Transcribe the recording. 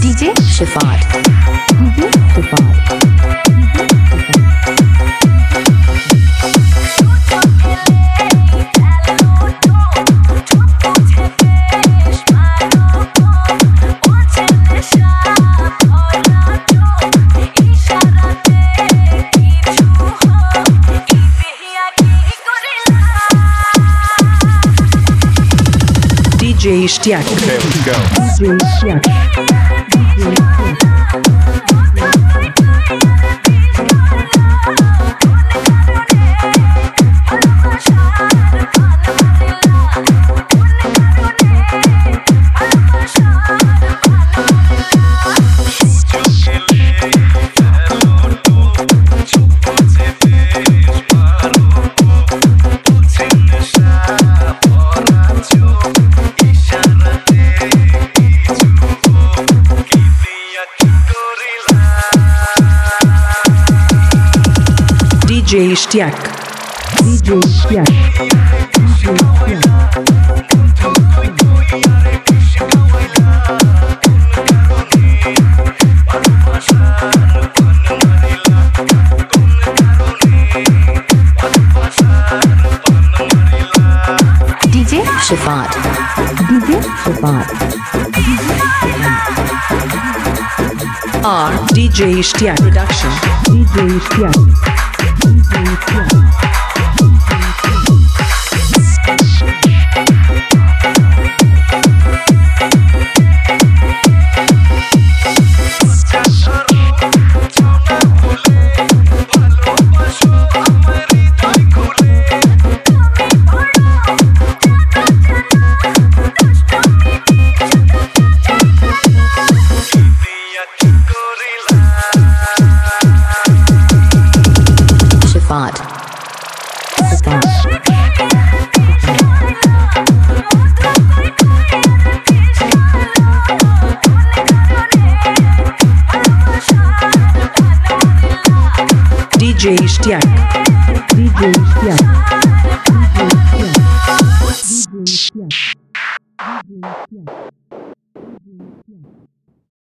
DJ Shafat. DJ mm-hmm. Shafat. DJ Ishtiak. Okay, let's go. DJ Ishtiak. DJ Ishtiak. DJ Ishtiak. DJ Shafat. DJ Shafat. R. DJ Ishtiak Production. DJ Ishtiak. DJ Ishtiak. spot. Spot. DJ Štiak. DJ Štiak. DJ Štiak. DJ Štiak.